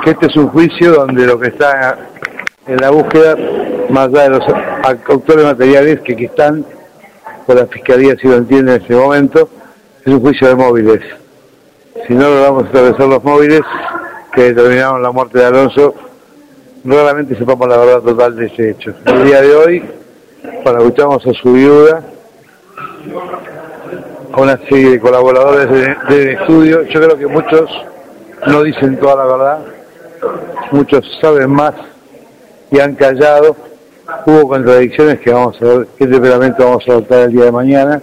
que este es un juicio donde lo que está en la búsqueda, más allá de los autores materiales que aquí están, por la Fiscalía si lo entiende en este momento, es un juicio de móviles. Si no logramos establecer los móviles que determinaron la muerte de Alonso, realmente sepamos la verdad total de ese hecho. El día de hoy, cuando escuchamos a su viuda, a una serie de colaboradores del estudio, yo creo que muchos no dicen toda la verdad, muchos saben más y han callado. Hubo contradicciones que vamos a ver qué temperamento vamos a adoptar el día de mañana,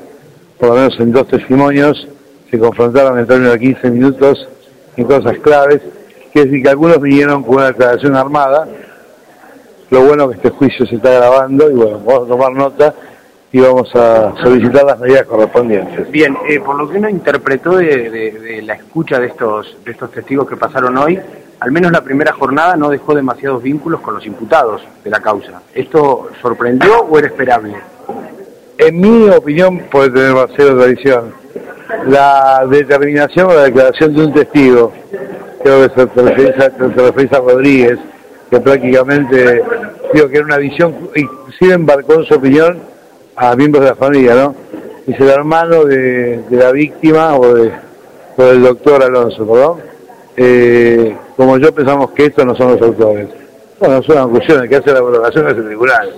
por lo menos en dos testimonios se confrontaron en términos de 15 minutos en cosas claves, que es decir que algunos vinieron con una declaración armada, lo bueno que este juicio se está grabando y bueno, vamos a tomar nota y vamos a solicitar las medidas correspondientes. Bien, eh, por lo que uno interpretó de, la escucha de estos, de estos testigos que pasaron hoy, al menos la primera jornada no dejó demasiados vínculos con los imputados de la causa. ¿Esto sorprendió o era esperable? En mi opinión puede tener cero tradición. La determinación o la declaración de un testigo, creo que se refiere a Rodríguez, que prácticamente digo que era una visión, sí embarcó en su opinión a miembros de la familia, ¿no? Dice el hermano de, la víctima o, de, del doctor Alonso, ¿perdón? Eh, como yo pensamos que estos no son los autores. Bueno, son conclusiones que hace la valoración es el tribunal.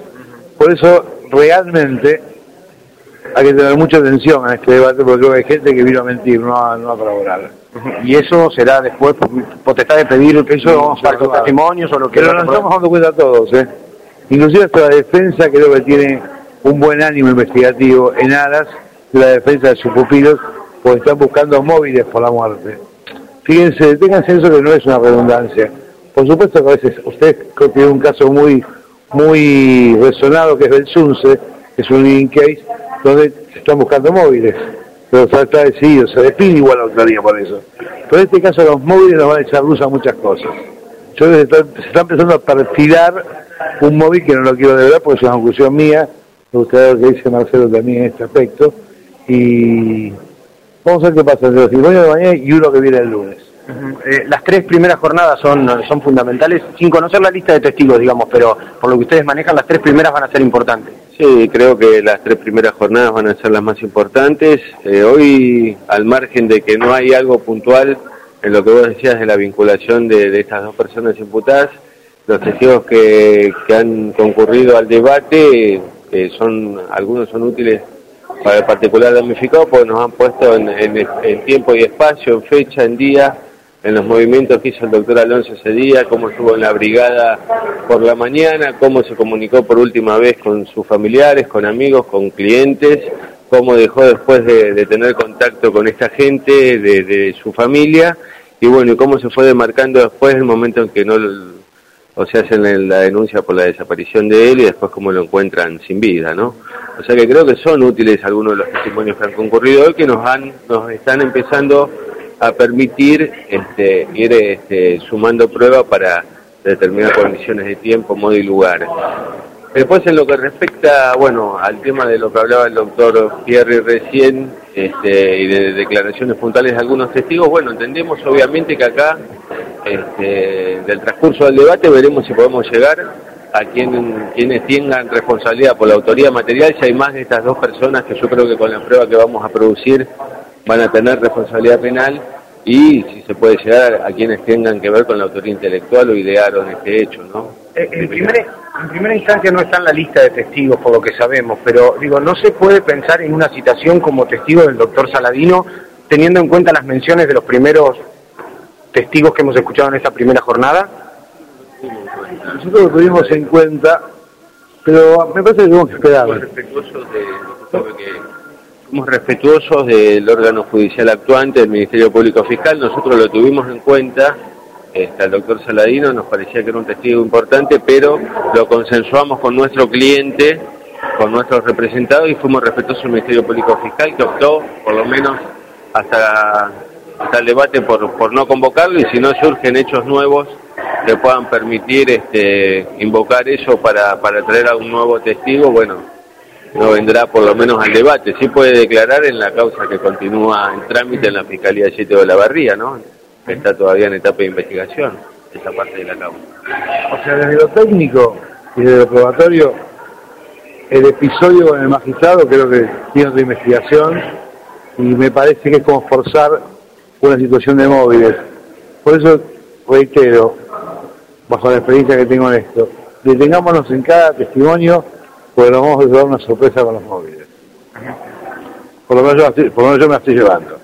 Por eso, realmente, hay que tener mucha atención a este debate porque creo que hay gente que vino a mentir, no a, no a colaborar. Y eso será después potestad de pedir eso vamos a los testimonios o lo que... Pero nos estamos dando cuenta todos, ¿eh? Inclusive hasta la defensa creo que tiene un buen ánimo investigativo en aras de la defensa de sus pupilos, porque están buscando móviles por la muerte. Fíjense, ténganse eso que no es una redundancia. Por supuesto que a veces usted tiene un caso muy muy resonado que es el SUNCE, es un living case, donde se están buscando móviles. Pero está decidido, se define igual la autoría por eso. Pero en este caso los móviles nos van a echar luz a muchas cosas. Yo se está, empezando a perfilar un móvil que no lo quiero de verdad porque es una conclusión mía, me gustaría lo que dice Marcelo también en este aspecto. Y vamos a ver qué pasa entre los testimonios de mañana y uno que viene el lunes. Eh, las tres primeras jornadas son, son fundamentales, sin conocer la lista de testigos, digamos, pero por lo que ustedes manejan, las tres primeras van a ser importantes. Sí, creo que las tres primeras jornadas van a ser las más importantes. Eh, hoy, al margen de que no hay algo puntual en lo que vos decías de la vinculación de, estas dos personas imputadas, los testigos que, que han concurrido al debate son algunos son útiles para el particular damnificado porque nos han puesto en, tiempo y espacio, en fecha, en día, en los movimientos que hizo el doctor Alonso ese día, cómo estuvo en la brigada por la mañana, cómo se comunicó por última vez con sus familiares, con amigos, con clientes, cómo dejó después de, tener contacto con esta gente, de, de, su familia, y bueno, y cómo se fue demarcando después el momento en que no o se hacen la denuncia por la desaparición de él y después cómo lo encuentran sin vida, ¿no? O sea que creo que son útiles algunos de los testimonios que han concurrido hoy que nos han, nos están empezando a permitir este, ir este, sumando pruebas para determinar condiciones de tiempo, modo y lugar. Después en lo que respecta, bueno, al tema de lo que hablaba el doctor Pierre recién, este, y de declaraciones puntuales de algunos testigos, bueno, entendemos obviamente que acá este, del transcurso del debate veremos si podemos llegar a quien, quienes tengan responsabilidad por la autoría material, si hay más de estas dos personas que yo creo que con la prueba que vamos a producir van a tener responsabilidad penal y si se puede llegar a quienes tengan que ver con la autoría intelectual o idearon este hecho, ¿no? Eh, en, en primera instancia no está en la lista de testigos, por lo que sabemos, pero digo, ¿no se puede pensar en una citación como testigo del doctor Saladino, teniendo en cuenta las menciones de los primeros testigos que hemos escuchado en esta primera jornada? Nosotros lo tuvimos en cuenta, pero me parece que tenemos que esperar. Somos respetuosos, del órgano judicial actuante, del Ministerio Público Fiscal, nosotros lo tuvimos en cuenta, está el doctor Saladino nos parecía que era un testigo importante, pero lo consensuamos con nuestro cliente, con nuestros representados y fuimos respetuosos del Ministerio Público Fiscal que optó, por lo menos hasta está el debate por, por no convocarlo y si no surgen hechos nuevos que puedan permitir este, invocar eso para, para traer a un nuevo testigo, bueno, no vendrá por lo menos al debate. Sí puede declarar en la causa que continúa en trámite en la Fiscalía 7 de la Barría, ¿no? Está todavía en etapa de investigación. esa parte de la causa. O sea, desde lo técnico y desde lo probatorio, el episodio con el magistrado creo que tiene otra investigación y me parece que es como forzar una situación de móviles. Por eso reitero, bajo la experiencia que tengo en esto, detengámonos en cada testimonio porque nos vamos a dar una sorpresa con los móviles. Por lo menos por lo menos yo me la estoy llevando.